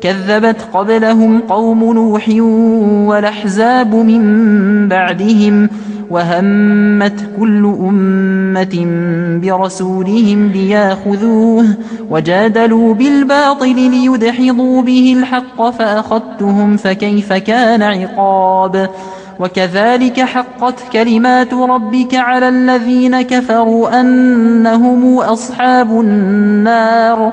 كذبت قبلهم قوم نوح والأحزاب من بعدهم وهمت كل أمة برسولهم ليأخذوه وجادلوا بالباطل ليدحضوا به الحق فأخذتهم فكيف كان عقاب وكذلك حقت كلمات ربك على الذين كفروا أنهم أصحاب النار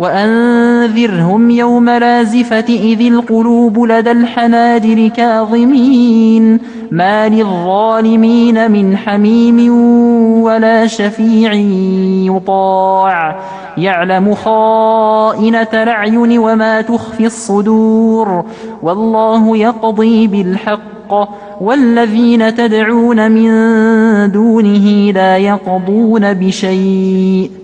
وأنذرهم يوم لازفة إذ القلوب لدى الحناجر كاظمين. ما للظالمين من حميم ولا شفيع يطاع. يعلم خائنة الأعين وما تخفي الصدور. والله يقضي بالحق. والذين تدعون من دونه لا يقضون بشيء.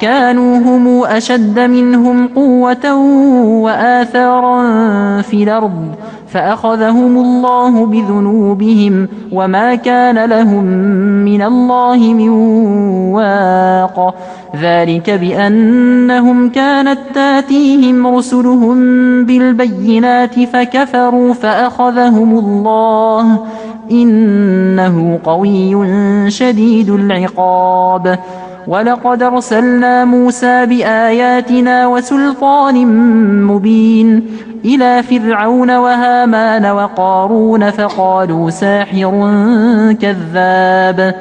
كانوا هم أشد منهم قوة وآثارا في الأرض فأخذهم الله بذنوبهم وما كان لهم من الله من واق. ذلك بأنهم كانت تأتيهم رسلهم بالبينات فكفروا فأخذهم الله. إنه قوي شديد العقاب. ولقد أرسلنا موسى بآياتنا وسلطان مبين إلى فرعون وهامان وقارون فقالوا ساحر كذاب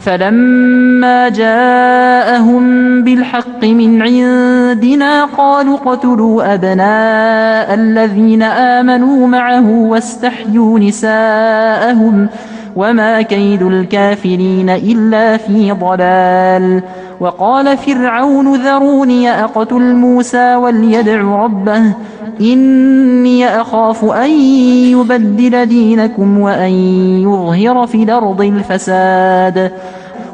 فلما جاءهم بالحق من عندنا قالوا اقتلوا أبناء الذين آمنوا معه واستحيوا نساءهم وما كيد الكافرين إلا في ضلال وقال فرعون ذروني أقتل موسى وليدع ربه إني أخاف أن يبدل دينكم وأن يظهر في الأرض الفساد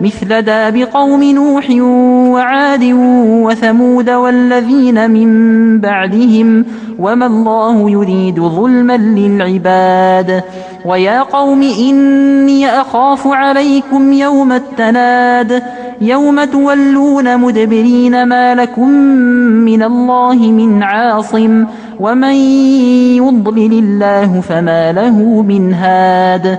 مثل داب قوم نوح وعاد وثمود والذين من بعدهم وما الله يريد ظلما للعباد ويا قوم إني أخاف عليكم يوم التناد يوم تولون مدبرين ما لكم من الله من عاصم ومن يضلل الله فما له من هاد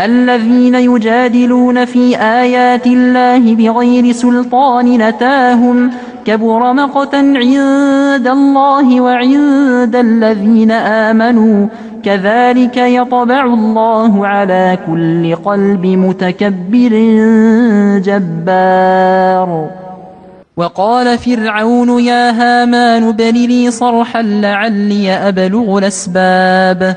الذين يجادلون في آيات الله بغير سلطان نتاهم كبر مقتا عند الله وعند الذين آمنوا. كذلك يطبع الله على كل قلب متكبر جبار. وقال فرعون يا هامان بل لي صرحا لعلي أبلغ الأسباب.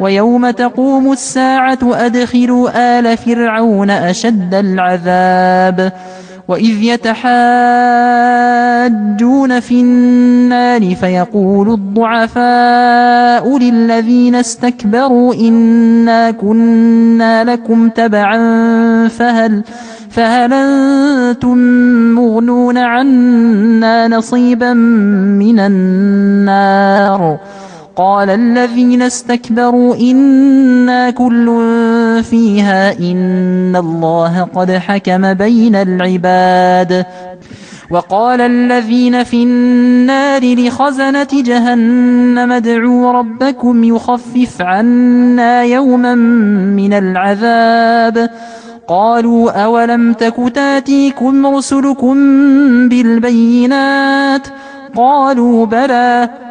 ويوم تقوم الساعة أدخلوا آل فرعون أشد العذاب وإذ يتحاجون في النار فيقول الضعفاء للذين استكبروا إنا كنا لكم تبعا فهل فهل أنتم مغنون عنا نصيبا من النار قال الذين استكبروا إنا كل فيها إن الله قد حكم بين العباد. وقال الذين في النار لخزنة جهنم ادعوا ربكم يخفف عنا يوما من العذاب. قالوا أولم تك تأتيكم رسلكم بالبينات؟ قالوا بلى.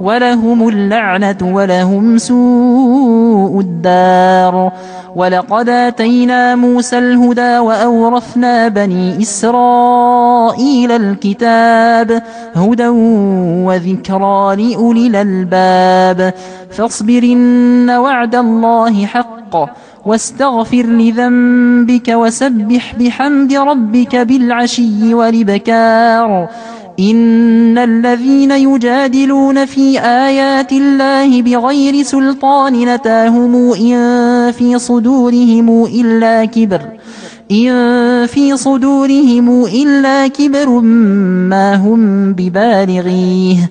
ولهم اللعنة ولهم سوء الدار. ولقد آتينا موسى الهدى وأورثنا بني إسرائيل الكتاب هدى وذكرى لأولي الألباب. فاصبر إن وعد الله حق واستغفر لذنبك وسبح بحمد ربك بالعشي والبكار إن الذين يجادلون في آيات الله بغير سلطان نتاهم إن في صدورهم إلا كبر إن في صدورهم إلا كبر ما هم ببالغيه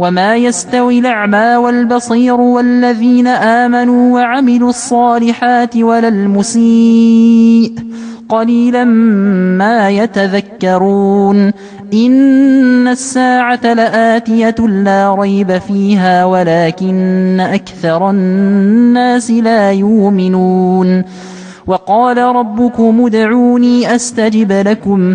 وما يستوي الأعمى والبصير والذين آمنوا وعملوا الصالحات ولا المسيء قليلا ما يتذكرون إن الساعة لآتية لا ريب فيها ولكن أكثر الناس لا يؤمنون وقال ربكم ادعوني أستجب لكم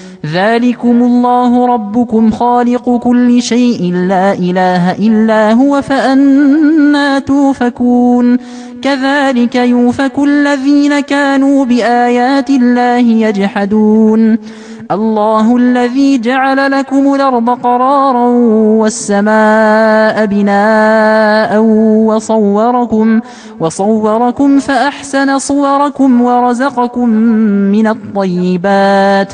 ذلكم الله ربكم خالق كل شيء لا إله إلا هو فأنا توفكون. كذلك يوفك الذين كانوا بآيات الله يجحدون. الله الذي جعل لكم الأرض قرارا والسماء بناء وصوركم وصوركم فأحسن صوركم ورزقكم من الطيبات.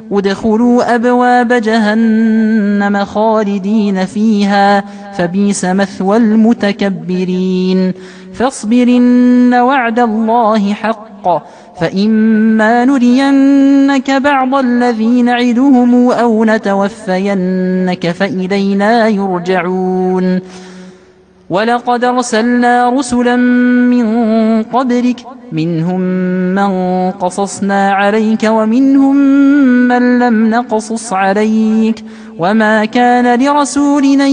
ادخلوا أبواب جهنم خالدين فيها فبيس مثوى المتكبرين. فاصبرن وعد الله حق فإما نرينك بعض الذي نعدهم أو نتوفينك فإلينا يرجعون. ولقد ارسلنا رسلا من قبلك منهم من قصصنا عليك ومنهم من لم نقصص عليك. وما كان لرسول ان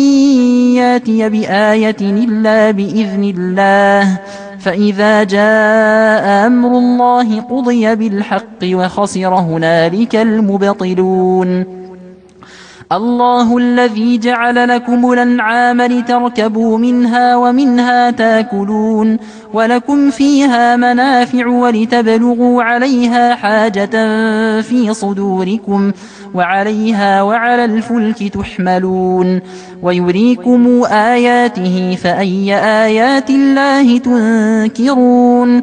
ياتي بايه الا باذن الله. فاذا جاء أمر الله قضي بالحق وخسر هنالك المبطلون. الله الذي جعل لكم الأنعام لتركبوا منها ومنها تاكلون ولكم فيها منافع ولتبلغوا عليها حاجة في صدوركم وعليها وعلى الفلك تحملون ويريكم آياته فأي آيات الله تنكرون